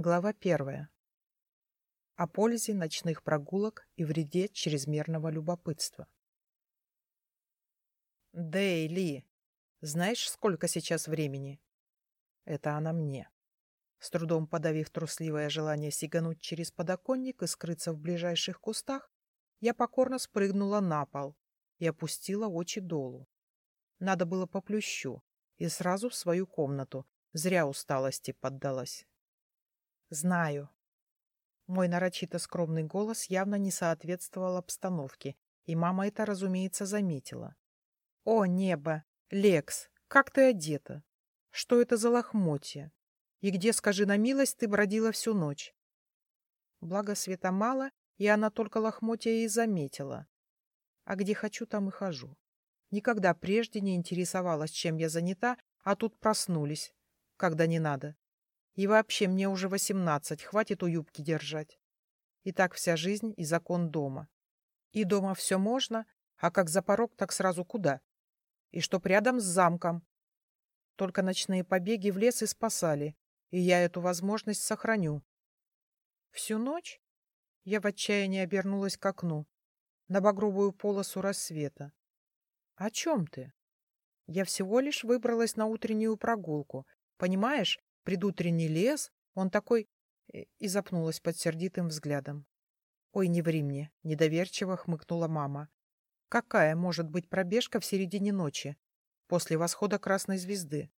Глава первая. О пользе ночных прогулок и вреде чрезмерного любопытства. «Дейли, знаешь, сколько сейчас времени?» Это она мне. С трудом подавив трусливое желание сигануть через подоконник и скрыться в ближайших кустах, я покорно спрыгнула на пол и опустила очи долу. Надо было по плющу и сразу в свою комнату. Зря усталости поддалась. Знаю. Мой нарочито скромный голос явно не соответствовал обстановке, и мама это, разумеется, заметила. О, небо! Лекс, как ты одета? Что это за лохмотья? И где, скажи на милость, ты бродила всю ночь? Благо света мало, и она только лохмотья и заметила. А где хочу, там и хожу. Никогда прежде не интересовалась, чем я занята, а тут проснулись, когда не надо. И вообще, мне уже восемнадцать, хватит у юбки держать. И так вся жизнь и закон дома. И дома все можно, а как за порог, так сразу куда? И чтоб рядом с замком. Только ночные побеги в лес и спасали, и я эту возможность сохраню. Всю ночь я в отчаянии обернулась к окну, на багровую полосу рассвета. О чем ты? Я всего лишь выбралась на утреннюю прогулку. Понимаешь, предутренний лес, он такой... Э, и запнулась под сердитым взглядом. «Ой, не ври мне!» — недоверчиво хмыкнула мама. «Какая может быть пробежка в середине ночи, после восхода красной звезды?»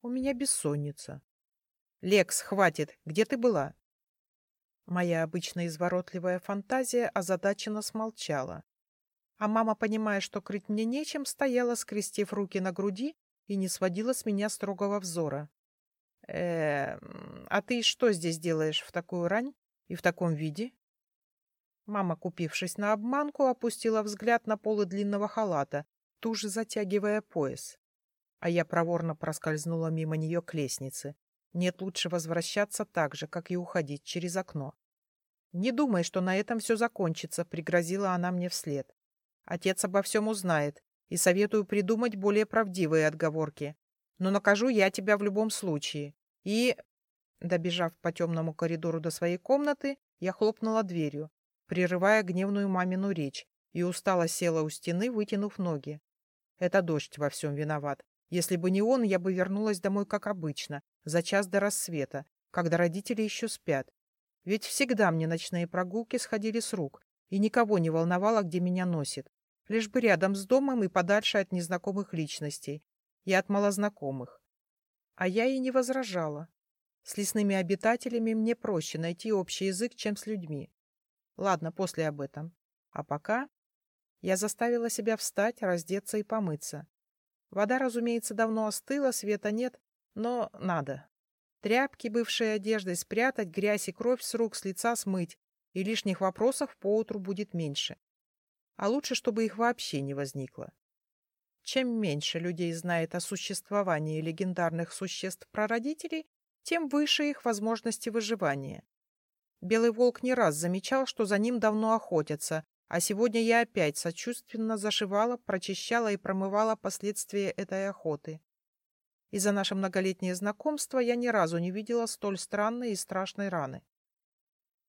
«У меня бессонница». «Лекс, хватит! Где ты была?» Моя обычно изворотливая фантазия озадаченно смолчала. А мама, понимая, что крыть мне нечем, стояла, скрестив руки на груди и не сводила с меня строгого взора. Э, а ты что здесь делаешь в такую рань и в таком виде? Мама, купившись на обманку, опустила взгляд на полы длинного халата, туже затягивая пояс. А я проворно проскользнула мимо нее к лестнице. Нет, лучше возвращаться так же, как и уходить через окно. «Не думай, что на этом все закончится», — пригрозила она мне вслед. «Отец обо всем узнает, и советую придумать более правдивые отговорки но накажу я тебя в любом случае. И, добежав по темному коридору до своей комнаты, я хлопнула дверью, прерывая гневную мамину речь, и устало села у стены, вытянув ноги. Это дождь во всем виноват. Если бы не он, я бы вернулась домой, как обычно, за час до рассвета, когда родители еще спят. Ведь всегда мне ночные прогулки сходили с рук, и никого не волновало, где меня носит. Лишь бы рядом с домом и подальше от незнакомых личностей, и от малознакомых. А я и не возражала. С лесными обитателями мне проще найти общий язык, чем с людьми. Ладно, после об этом. А пока я заставила себя встать, раздеться и помыться. Вода, разумеется, давно остыла, света нет, но надо. Тряпки, бывшей одеждой спрятать, грязь и кровь с рук, с лица смыть, и лишних вопросов поутру будет меньше. А лучше, чтобы их вообще не возникло. Чем меньше людей знает о существовании легендарных существ-прародителей, тем выше их возможности выживания. Белый волк не раз замечал, что за ним давно охотятся, а сегодня я опять сочувственно зашивала, прочищала и промывала последствия этой охоты. И за наше многолетнее знакомство я ни разу не видела столь странной и страшной раны.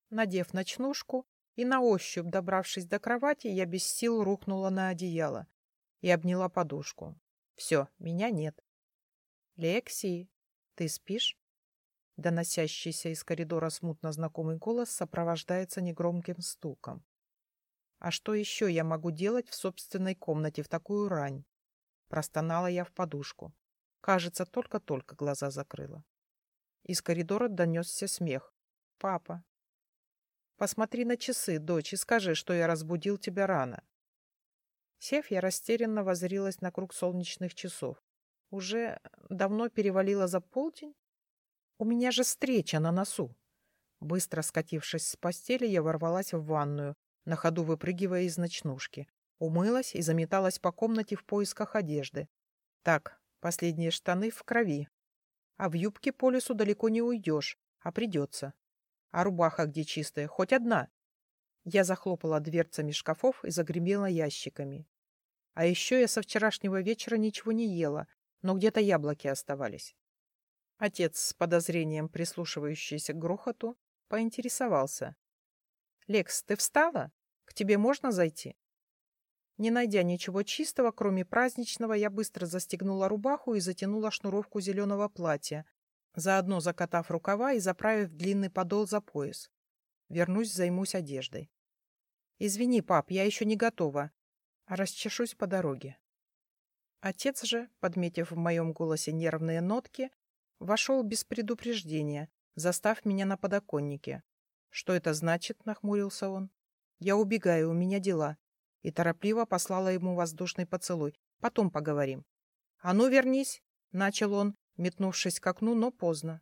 Надев ночнушку и на ощупь добравшись до кровати, я без сил рухнула на одеяло и обняла подушку. Все, меня нет. «Лекси, ты спишь?» Доносящийся из коридора смутно знакомый голос сопровождается негромким стуком. «А что еще я могу делать в собственной комнате в такую рань?» Простонала я в подушку. Кажется, только-только глаза закрыла. Из коридора донесся смех. «Папа!» «Посмотри на часы, дочь, и скажи, что я разбудил тебя рано. Сев, я растерянно возрилась на круг солнечных часов. Уже давно перевалило за полдень? У меня же встреча на носу. Быстро скатившись с постели, я ворвалась в ванную, на ходу выпрыгивая из ночнушки. Умылась и заметалась по комнате в поисках одежды. Так, последние штаны в крови. А в юбке по лесу далеко не уйдешь, а придется. А рубаха где чистая? Хоть одна. Я захлопала дверцами шкафов и загремела ящиками. А еще я со вчерашнего вечера ничего не ела, но где-то яблоки оставались. Отец, с подозрением прислушивающийся к грохоту, поинтересовался. «Лекс, ты встала? К тебе можно зайти?» Не найдя ничего чистого, кроме праздничного, я быстро застегнула рубаху и затянула шнуровку зеленого платья, заодно закатав рукава и заправив длинный подол за пояс. Вернусь, займусь одеждой. «Извини, пап, я еще не готова. Расчешусь по дороге». Отец же, подметив в моем голосе нервные нотки, вошел без предупреждения, застав меня на подоконнике. «Что это значит?» — нахмурился он. «Я убегаю, у меня дела и торопливо послала ему воздушный поцелуй. «Потом поговорим». «А ну, вернись!» — начал он, метнувшись к окну, но поздно.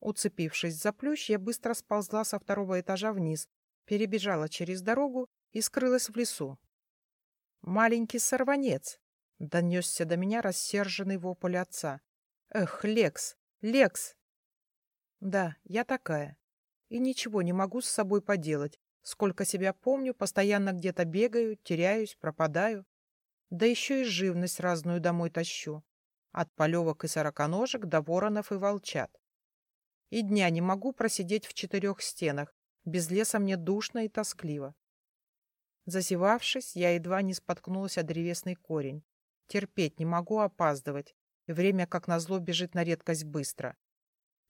Уцепившись за плющ, я быстро сползла со второго этажа вниз, перебежала через дорогу и скрылась в лесу. «Маленький сорванец!» — донесся до меня рассерженный вопль отца. «Эх, Лекс! Лекс!» «Да, я такая. И ничего не могу с собой поделать. Сколько себя помню, постоянно где-то бегаю, теряюсь, пропадаю. Да еще и живность разную домой тащу. От полевок и сороконожек до воронов и волчат. И дня не могу просидеть в четырех стенах. Без леса мне душно и тоскливо. Засевавшись, я едва не споткнулась о древесный корень. Терпеть не могу опаздывать. Время, как назло, бежит на редкость быстро.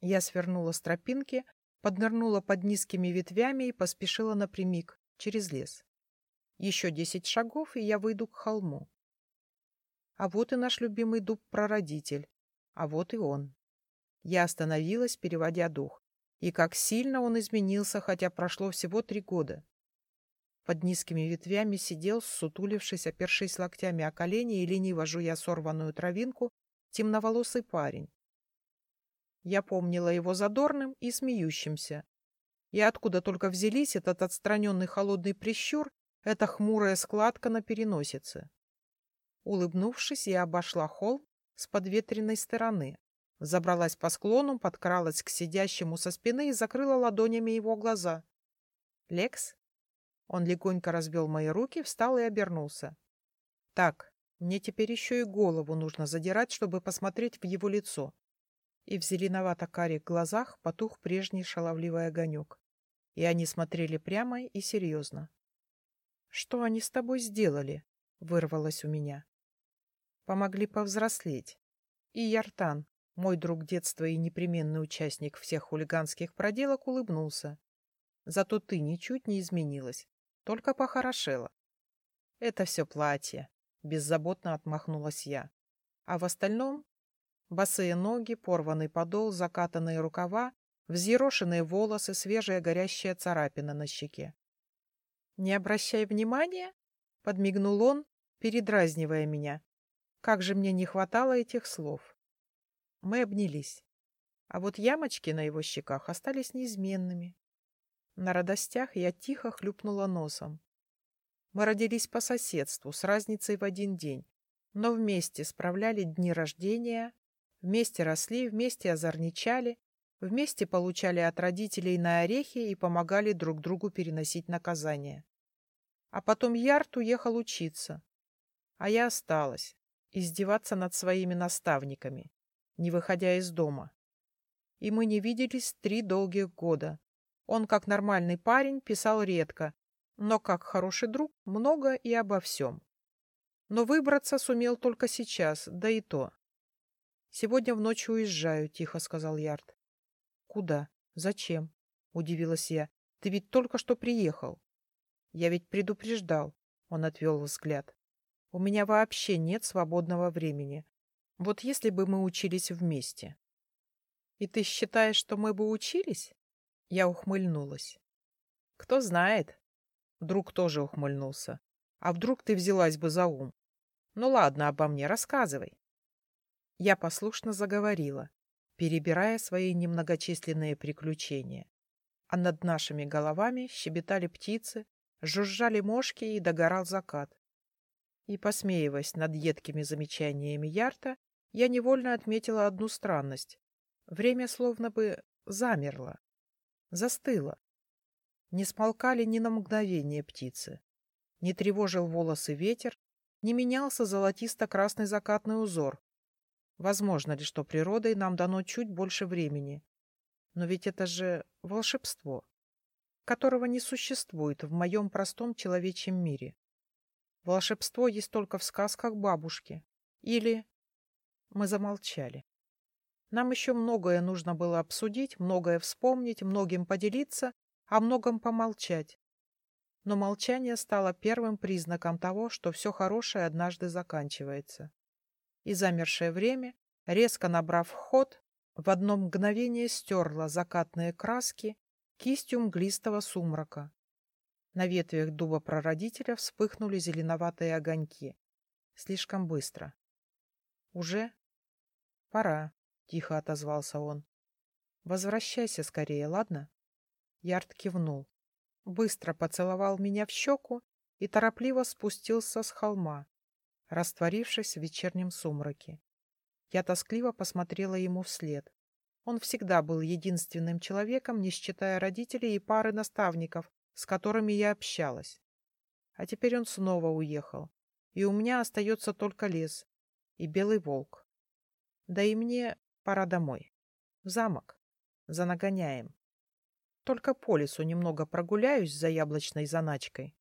Я свернула с тропинки, поднырнула под низкими ветвями и поспешила напрямик, через лес. Еще десять шагов, и я выйду к холму. А вот и наш любимый дуб-прародитель. А вот и он. Я остановилась, переводя дух. И как сильно он изменился, хотя прошло всего три года. Под низкими ветвями сидел, сутулившись, опершись локтями о колени и лениво жуя сорванную травинку, темноволосый парень. Я помнила его задорным и смеющимся. И откуда только взялись этот отстраненный холодный прищур, эта хмурая складка на переносице. Улыбнувшись, я обошла холм с подветренной стороны, забралась по склону, подкралась к сидящему со спины и закрыла ладонями его глаза. «Лекс?» Он легонько развел мои руки, встал и обернулся. «Так, мне теперь еще и голову нужно задирать, чтобы посмотреть в его лицо и в зеленовато-карих глазах потух прежний шаловливый огонек. И они смотрели прямо и серьезно. «Что они с тобой сделали?» — вырвалось у меня. «Помогли повзрослеть. И Яртан, мой друг детства и непременный участник всех хулиганских проделок, улыбнулся. Зато ты ничуть не изменилась, только похорошела. Это все платье, — беззаботно отмахнулась я. А в остальном Босые ноги, порванный подол, закатанные рукава, взъерошенные волосы, свежая горящая царапина на щеке. «Не обращай внимания!» — подмигнул он, передразнивая меня. Как же мне не хватало этих слов. Мы обнялись. А вот ямочки на его щеках остались неизменными. На радостях я тихо хлюпнула носом. Мы родились по соседству, с разницей в один день, но вместе справляли дни рождения, Вместе росли, вместе озорничали, вместе получали от родителей на орехи и помогали друг другу переносить наказание. А потом Ярт уехал учиться, а я осталась, издеваться над своими наставниками, не выходя из дома. И мы не виделись три долгих года. Он, как нормальный парень, писал редко, но как хороший друг много и обо всем. Но выбраться сумел только сейчас, да и то. «Сегодня в ночь уезжаю», — тихо сказал Ярд. «Куда? Зачем?» — удивилась я. «Ты ведь только что приехал». «Я ведь предупреждал», — он отвел взгляд. «У меня вообще нет свободного времени. Вот если бы мы учились вместе». «И ты считаешь, что мы бы учились?» Я ухмыльнулась. «Кто знает?» Друг тоже ухмыльнулся. «А вдруг ты взялась бы за ум?» «Ну ладно, обо мне рассказывай». Я послушно заговорила, перебирая свои немногочисленные приключения. А над нашими головами щебетали птицы, жужжали мошки и догорал закат. И, посмеиваясь над едкими замечаниями Ярта, я невольно отметила одну странность. Время словно бы замерло, застыло. Не смолкали ни на мгновение птицы. Не тревожил волосы ветер, не менялся золотисто-красный закатный узор, Возможно ли, что природой нам дано чуть больше времени? Но ведь это же волшебство, которого не существует в моем простом человечьем мире. Волшебство есть только в сказках бабушки. Или... Мы замолчали. Нам еще многое нужно было обсудить, многое вспомнить, многим поделиться, о многом помолчать. Но молчание стало первым признаком того, что все хорошее однажды заканчивается и замершее время, резко набрав ход, в одно мгновение стерла закатные краски кистью мглистого сумрака. На ветвях дуба прародителя вспыхнули зеленоватые огоньки. Слишком быстро. «Уже?» «Пора», — тихо отозвался он. «Возвращайся скорее, ладно?» Ярд кивнул. Быстро поцеловал меня в щеку и торопливо спустился с холма, растворившись в вечернем сумраке. Я тоскливо посмотрела ему вслед. Он всегда был единственным человеком, не считая родителей и пары наставников, с которыми я общалась. А теперь он снова уехал, и у меня остается только лес и белый волк. Да и мне пора домой, в замок, за нагоняем. Только по лесу немного прогуляюсь за яблочной заначкой.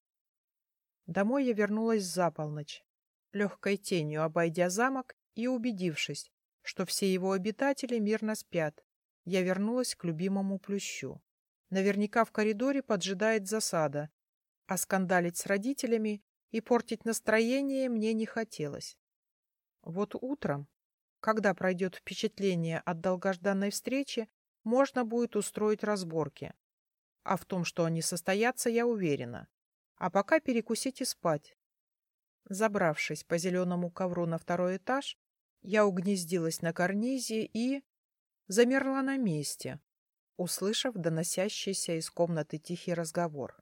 Домой я вернулась за полночь, легкой тенью обойдя замок и убедившись, что все его обитатели мирно спят, я вернулась к любимому плющу. Наверняка в коридоре поджидает засада, а скандалить с родителями и портить настроение мне не хотелось. Вот утром, когда пройдет впечатление от долгожданной встречи, можно будет устроить разборки. А в том, что они состоятся, я уверена. А пока перекусить и спать. Забравшись по зеленому ковру на второй этаж, я угнездилась на карнизе и... замерла на месте, услышав доносящийся из комнаты тихий разговор.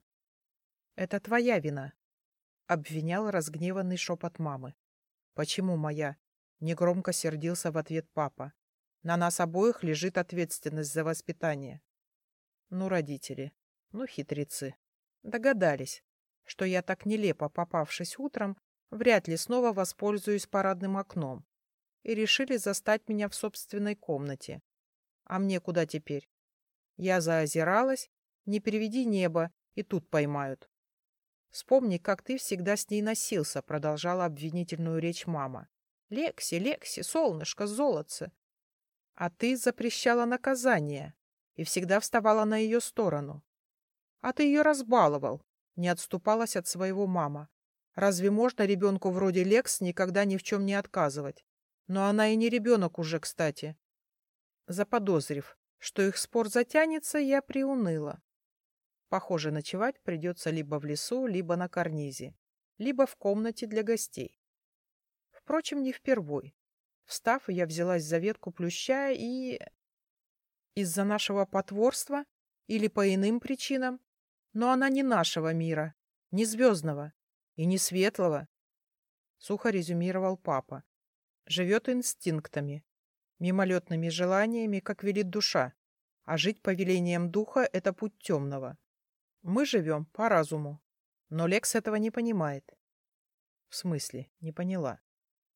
«Это твоя вина», — обвинял разгневанный шепот мамы. «Почему моя?» — негромко сердился в ответ папа. «На нас обоих лежит ответственность за воспитание». Ну, родители, ну, хитрецы. Догадались, что я так нелепо попавшись утром, вряд ли снова воспользуюсь парадным окном, и решили застать меня в собственной комнате. А мне куда теперь? Я заозиралась, не переведи небо, и тут поймают. Вспомни, как ты всегда с ней носился, продолжала обвинительную речь мама. Лекси, Лекси, солнышко, золотце. А ты запрещала наказание и всегда вставала на ее сторону. А ты ее разбаловал, не отступалась от своего мама. Разве можно ребенку вроде Лекс никогда ни в чем не отказывать? Но она и не ребенок уже, кстати. Заподозрив, что их спор затянется, я приуныла. Похоже, ночевать придется либо в лесу, либо на карнизе, либо в комнате для гостей. Впрочем, не впервой. Встав, я взялась за ветку плюща и... Из-за нашего потворства или по иным причинам, но она не нашего мира, не звездного, и не светлого, — сухо резюмировал папа. Живет инстинктами, мимолетными желаниями, как велит душа, а жить по велениям духа — это путь темного. Мы живем по разуму, но Лекс этого не понимает. В смысле, не поняла.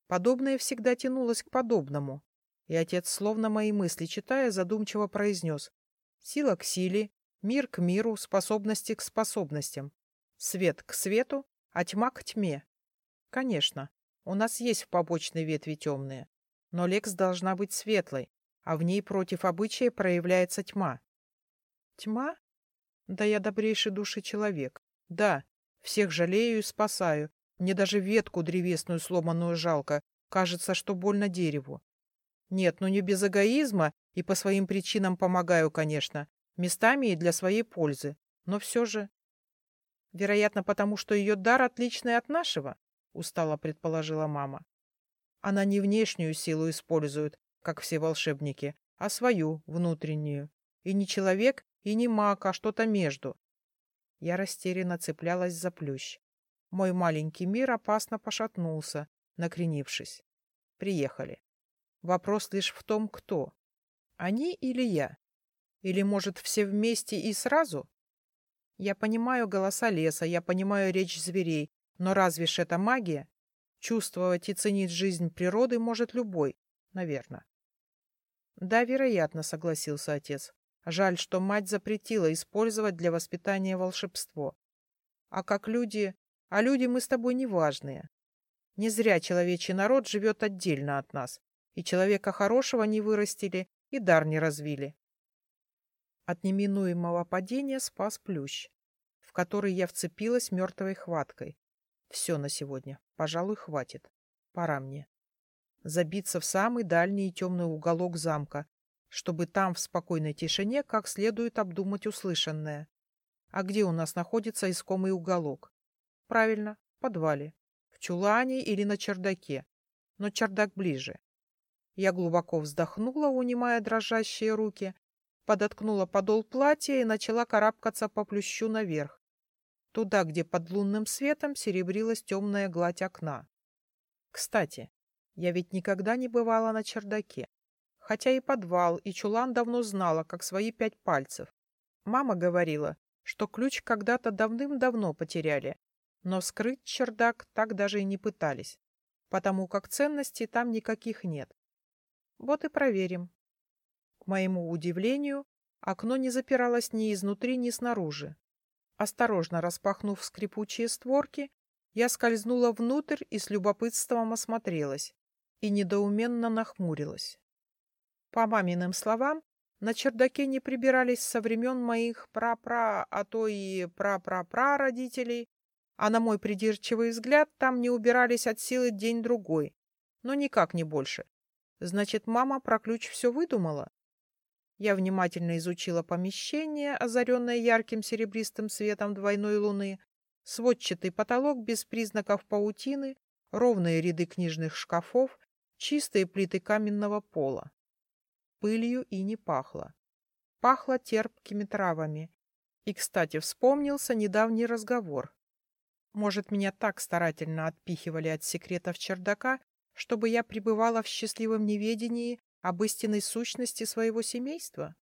Подобное всегда тянулось к подобному, и отец, словно мои мысли читая, задумчиво произнес «Сила к силе, мир к миру, способности к способностям, свет к свету, а тьма к тьме. Конечно, у нас есть в побочной ветви темные, но Лекс должна быть светлой, а в ней против обычая проявляется тьма. Тьма? Да я добрейший души человек. Да, всех жалею и спасаю. Мне даже ветку древесную сломанную жалко. Кажется, что больно дереву. Нет, ну не без эгоизма и по своим причинам помогаю, конечно. Местами и для своей пользы. Но все же... Вероятно, потому что ее дар отличный от нашего, устало предположила мама. Она не внешнюю силу использует, как все волшебники, а свою, внутреннюю. И не человек, и не маг, а что-то между. Я растерянно цеплялась за плющ. Мой маленький мир опасно пошатнулся, накренившись. Приехали. Вопрос лишь в том, кто. Они или я? Или, может, все вместе и сразу? Я понимаю голоса леса, я понимаю речь зверей, но разве ж это магия? Чувствовать и ценить жизнь природы может любой, Наверное. Да, вероятно, согласился отец. Жаль, что мать запретила использовать для воспитания волшебство. А как люди... А люди мы с тобой неважные. Не зря человечий народ живет отдельно от нас. И человека хорошего не вырастили, и дар не развили. От неминуемого падения спас плющ, в который я вцепилась мертвой хваткой. Все на сегодня. Пожалуй, хватит. Пора мне. Забиться в самый дальний и темный уголок замка, чтобы там в спокойной тишине как следует обдумать услышанное. А где у нас находится искомый уголок? Правильно, в подвале. В чулане или на чердаке. Но чердак ближе. Я глубоко вздохнула, унимая дрожащие руки, подоткнула подол платья и начала карабкаться по плющу наверх, туда, где под лунным светом серебрилась темная гладь окна. Кстати, я ведь никогда не бывала на чердаке, хотя и подвал, и чулан давно знала, как свои пять пальцев. Мама говорила, что ключ когда-то давным-давно потеряли, но скрыть чердак так даже и не пытались, потому как ценностей там никаких нет. Вот и проверим. К моему удивлению, окно не запиралось ни изнутри, ни снаружи. Осторожно распахнув скрипучие створки, я скользнула внутрь и с любопытством осмотрелась и недоуменно нахмурилась. По маминым словам, на чердаке не прибирались со времен моих пра-пра, а то и пра-пра-пра родителей, а на мой придирчивый взгляд там не убирались от силы день-другой, но никак не больше. Значит, мама про ключ все выдумала? Я внимательно изучила помещение, озаренное ярким серебристым светом двойной луны, сводчатый потолок без признаков паутины, ровные ряды книжных шкафов, чистые плиты каменного пола. Пылью и не пахло. Пахло терпкими травами. И, кстати, вспомнился недавний разговор. Может, меня так старательно отпихивали от секретов чердака, чтобы я пребывала в счастливом неведении об истинной сущности своего семейства?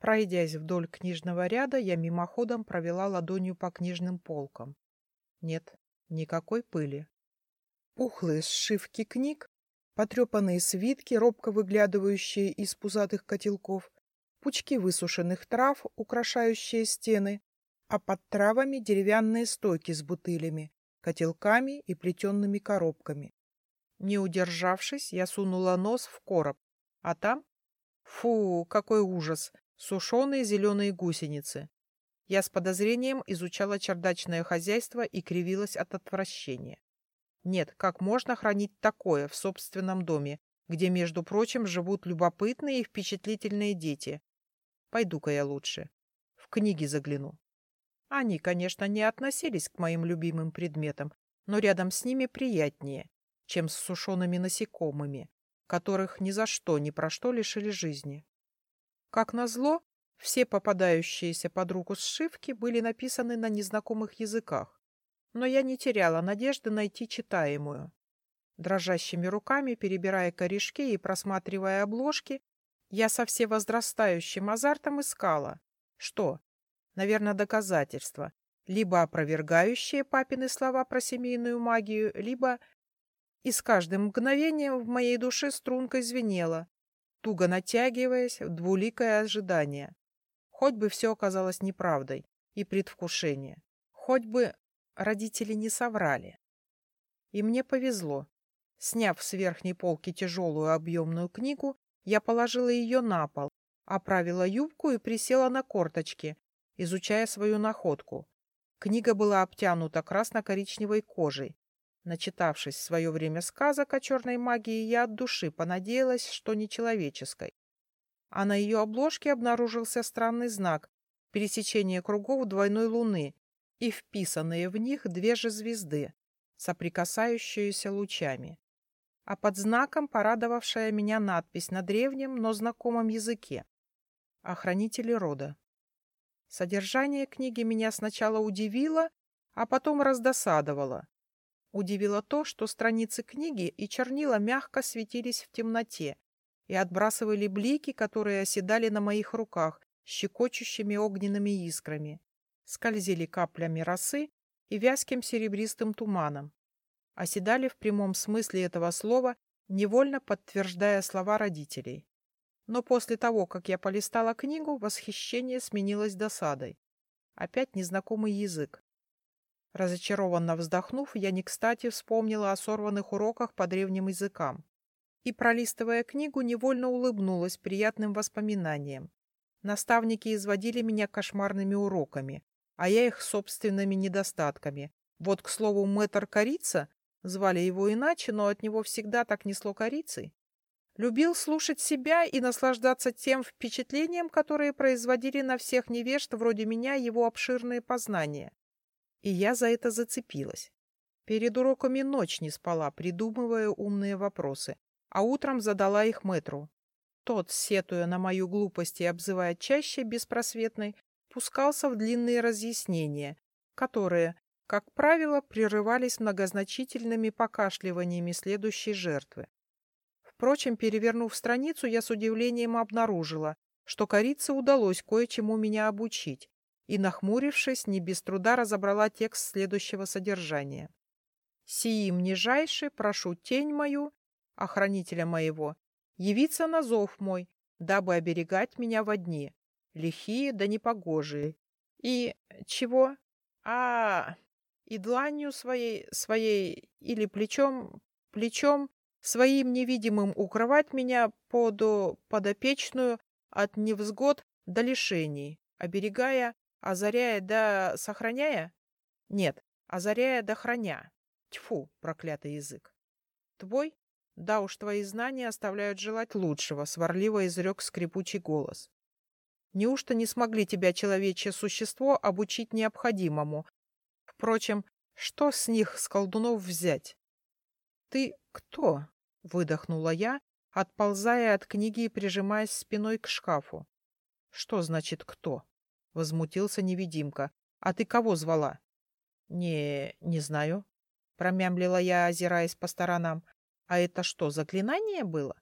Пройдясь вдоль книжного ряда, я мимоходом провела ладонью по книжным полкам. Нет, никакой пыли. Пухлые сшивки книг, потрепанные свитки, робко выглядывающие из пузатых котелков, пучки высушенных трав, украшающие стены, а под травами деревянные стойки с бутылями, котелками и плетенными коробками. Не удержавшись, я сунула нос в короб, а там... Фу, какой ужас! Сушеные зеленые гусеницы. Я с подозрением изучала чердачное хозяйство и кривилась от отвращения. Нет, как можно хранить такое в собственном доме, где, между прочим, живут любопытные и впечатлительные дети? Пойду-ка я лучше. В книги загляну. Они, конечно, не относились к моим любимым предметам, но рядом с ними приятнее чем с сушеными насекомыми, которых ни за что, ни про что лишили жизни. Как назло, все попадающиеся под руку сшивки были написаны на незнакомых языках, но я не теряла надежды найти читаемую. Дрожащими руками, перебирая корешки и просматривая обложки, я со всевозрастающим азартом искала. Что? Наверное, доказательства. Либо опровергающие папины слова про семейную магию, либо и с каждым мгновением в моей душе стрункой звенела, туго натягиваясь в двуликое ожидание. Хоть бы все оказалось неправдой и предвкушение, хоть бы родители не соврали. И мне повезло. Сняв с верхней полки тяжелую объемную книгу, я положила ее на пол, оправила юбку и присела на корточки, изучая свою находку. Книга была обтянута красно-коричневой кожей, Начитавшись в свое время сказок о черной магии, я от души понадеялась, что не человеческой. А на ее обложке обнаружился странный знак — пересечение кругов двойной луны и вписанные в них две же звезды, соприкасающиеся лучами. А под знаком порадовавшая меня надпись на древнем, но знакомом языке — «Охранители рода». Содержание книги меня сначала удивило, а потом раздосадовало. Удивило то, что страницы книги и чернила мягко светились в темноте и отбрасывали блики, которые оседали на моих руках щекочущими огненными искрами, скользили каплями росы и вязким серебристым туманом, оседали в прямом смысле этого слова невольно подтверждая слова родителей. Но после того, как я полистала книгу, восхищение сменилось досадой. Опять незнакомый язык. Разочарованно вздохнув, я не кстати вспомнила о сорванных уроках по древним языкам. И, пролистывая книгу, невольно улыбнулась приятным воспоминаниям. Наставники изводили меня кошмарными уроками, а я их собственными недостатками. Вот, к слову, мэтр Корица, звали его иначе, но от него всегда так несло корицей, любил слушать себя и наслаждаться тем впечатлением, которое производили на всех невежд вроде меня его обширные познания. И я за это зацепилась. Перед уроками ночь не спала, придумывая умные вопросы, а утром задала их мэтру. Тот, сетуя на мою глупость и обзывая чаще беспросветной, пускался в длинные разъяснения, которые, как правило, прерывались многозначительными покашливаниями следующей жертвы. Впрочем, перевернув страницу, я с удивлением обнаружила, что корице удалось кое-чему меня обучить, и, нахмурившись, не без труда разобрала текст следующего содержания. «Сиим нижайше прошу тень мою, охранителя моего, явиться на зов мой, дабы оберегать меня во дне, лихие да непогожие. И чего? А, и дланью своей, своей или плечом, плечом своим невидимым укрывать меня под подопечную от невзгод до лишений, оберегая Озаряя да сохраняя? Нет, озаряя да храня. Тьфу, проклятый язык. Твой? Да уж, твои знания оставляют желать лучшего, сварливо изрек скрипучий голос. Неужто не смогли тебя, человечье существо, обучить необходимому? Впрочем, что с них, с колдунов, взять? Ты кто? — выдохнула я, отползая от книги и прижимаясь спиной к шкафу. Что значит «кто»? — возмутился невидимка. «А ты кого звала?» «Не... не знаю», — промямлила я, озираясь по сторонам. «А это что, заклинание было?»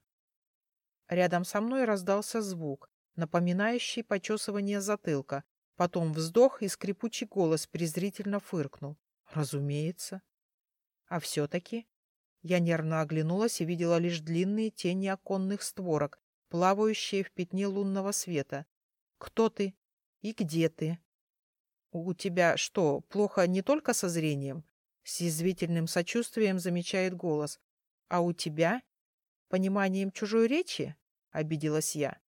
Рядом со мной раздался звук, напоминающий почесывание затылка. Потом вздох и скрипучий голос презрительно фыркнул. «Разумеется». «А все-таки...» Я нервно оглянулась и видела лишь длинные тени оконных створок, плавающие в пятне лунного света. «Кто ты?» И где ты? У тебя что, плохо не только со зрением? С язвительным сочувствием замечает голос. А у тебя? Пониманием чужой речи? Обиделась я.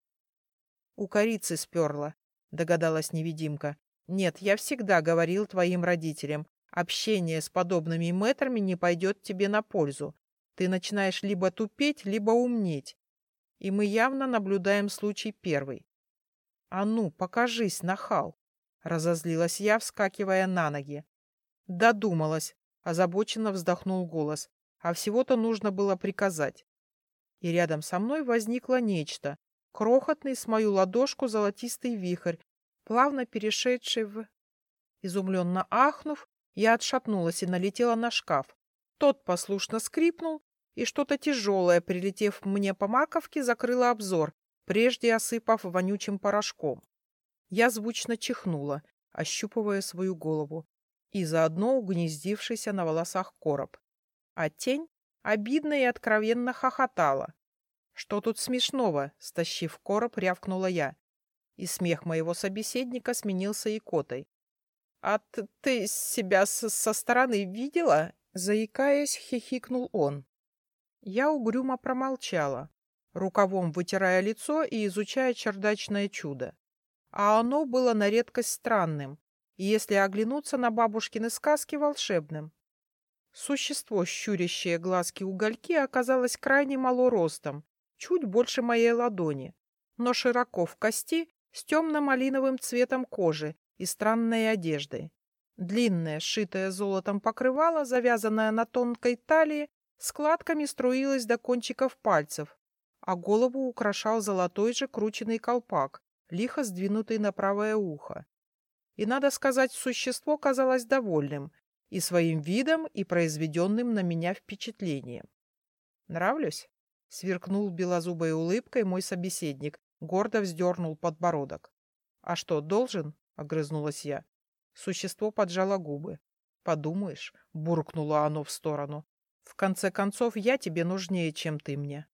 У корицы сперла, догадалась невидимка. Нет, я всегда говорил твоим родителям, общение с подобными мэтрами не пойдет тебе на пользу. Ты начинаешь либо тупеть, либо умнеть. И мы явно наблюдаем случай первый. «А ну, покажись, нахал!» — разозлилась я, вскакивая на ноги. «Додумалась!» — озабоченно вздохнул голос. «А всего-то нужно было приказать». И рядом со мной возникло нечто. Крохотный с мою ладошку золотистый вихрь, плавно перешедший в... Изумленно ахнув, я отшатнулась и налетела на шкаф. Тот послушно скрипнул, и что-то тяжелое, прилетев мне по маковке, закрыло обзор, прежде осыпав вонючим порошком. Я звучно чихнула, ощупывая свою голову, и заодно угнездившийся на волосах короб. А тень обидно и откровенно хохотала. «Что тут смешного?» — стащив короб, рявкнула я. И смех моего собеседника сменился икотой. «А ты себя со стороны видела?» — заикаясь, хихикнул он. Я угрюмо промолчала, рукавом вытирая лицо и изучая чердачное чудо. А оно было на редкость странным, если оглянуться на бабушкины сказки, волшебным. Существо, щурящее глазки-угольки, оказалось крайне мало ростом, чуть больше моей ладони, но широко в кости, с темно-малиновым цветом кожи и странной одеждой. Длинное, сшитое золотом покрывало, завязанное на тонкой талии, складками струилось до кончиков пальцев, а голову украшал золотой же крученный колпак, лихо сдвинутый на правое ухо. И, надо сказать, существо казалось довольным и своим видом, и произведенным на меня впечатлением. «Нравлюсь?» — сверкнул белозубой улыбкой мой собеседник, гордо вздернул подбородок. «А что, должен?» — огрызнулась я. Существо поджало губы. «Подумаешь», — буркнуло оно в сторону. В конце концов, я тебе нужнее, чем ты мне.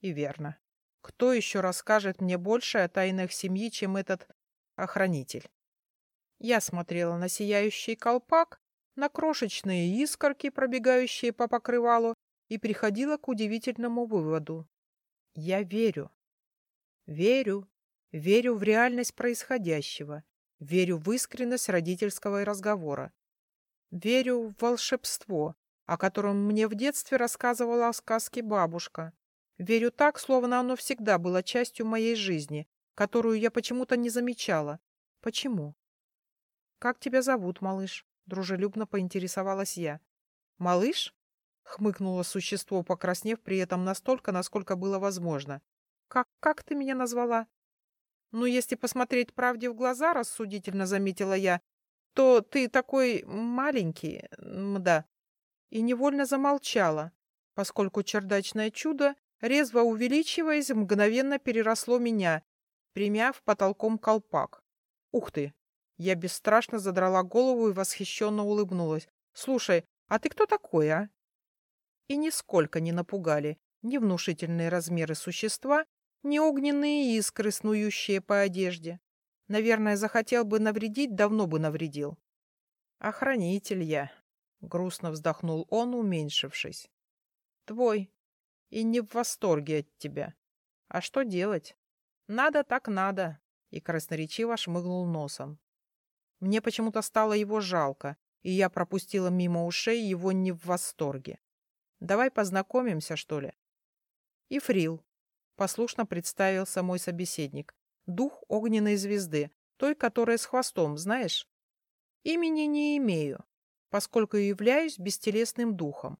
И верно. Кто еще расскажет мне больше о тайнах семьи, чем этот охранитель? Я смотрела на сияющий колпак, на крошечные искорки, пробегающие по покрывалу, и приходила к удивительному выводу. Я верю. Верю. Верю в реальность происходящего. Верю в искренность родительского разговора. Верю в волшебство, о котором мне в детстве рассказывала сказки бабушка. Верю так, словно оно всегда было частью моей жизни, которую я почему-то не замечала. Почему? «Как тебя зовут, малыш?» — дружелюбно поинтересовалась я. «Малыш?» — хмыкнуло существо, покраснев при этом настолько, насколько было возможно. «Как, как ты меня назвала?» «Ну, если посмотреть правде в глаза, — рассудительно заметила я, — то ты такой маленький, да». И невольно замолчала, поскольку чердачное чудо резво увеличиваясь, мгновенно переросло меня, примяв потолком колпак. Ух ты! Я бесстрашно задрала голову и восхищенно улыбнулась. Слушай, а ты кто такой, а? И нисколько не напугали ни внушительные размеры существа, ни огненные искры, снующие по одежде. Наверное, захотел бы навредить, давно бы навредил. Охранитель я, — грустно вздохнул он, уменьшившись. Твой, и не в восторге от тебя. А что делать? Надо так надо. И красноречиво шмыгнул носом. Мне почему-то стало его жалко, и я пропустила мимо ушей его не в восторге. Давай познакомимся, что ли? И Фрил. Послушно представился мой собеседник. Дух огненной звезды, той, которая с хвостом, знаешь? Имени не имею, поскольку являюсь бестелесным духом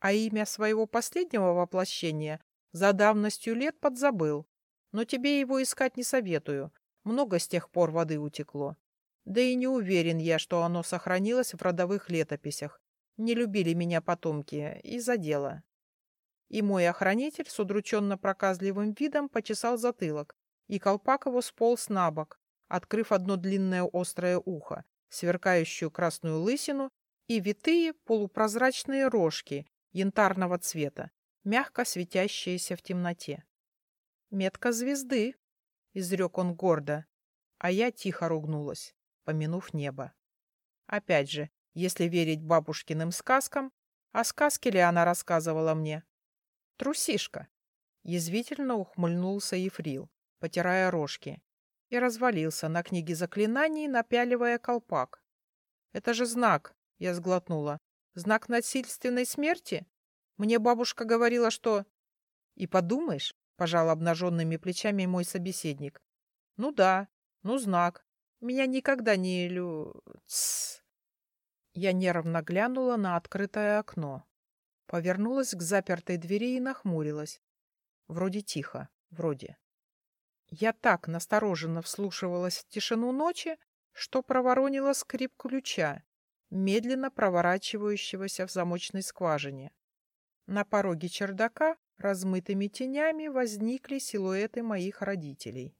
а имя своего последнего воплощения за давностью лет подзабыл. Но тебе его искать не советую. Много с тех пор воды утекло. Да и не уверен я, что оно сохранилось в родовых летописях. Не любили меня потомки из-за дела. И мой охранитель с удрученно проказливым видом почесал затылок, и колпак его сполз на бок, открыв одно длинное острое ухо, сверкающую красную лысину и витые полупрозрачные рожки, янтарного цвета, мягко светящиеся в темноте. «Метка звезды», — изрек он гордо, а я тихо ругнулась, помянув небо. Опять же, если верить бабушкиным сказкам, а сказки ли она рассказывала мне? «Трусишка!» — язвительно ухмыльнулся Ефрил, потирая рожки, и развалился на книге заклинаний, напяливая колпак. «Это же знак!» — я сглотнула. Знак насильственной смерти? Мне бабушка говорила, что... И подумаешь, пожал обнаженными плечами мой собеседник. Ну да, ну знак. Меня никогда не лю... Тссс. Я нервно глянула на открытое окно. Повернулась к запертой двери и нахмурилась. Вроде тихо, вроде. Я так настороженно вслушивалась в тишину ночи, что проворонила скрип ключа медленно проворачивающегося в замочной скважине. На пороге чердака размытыми тенями возникли силуэты моих родителей.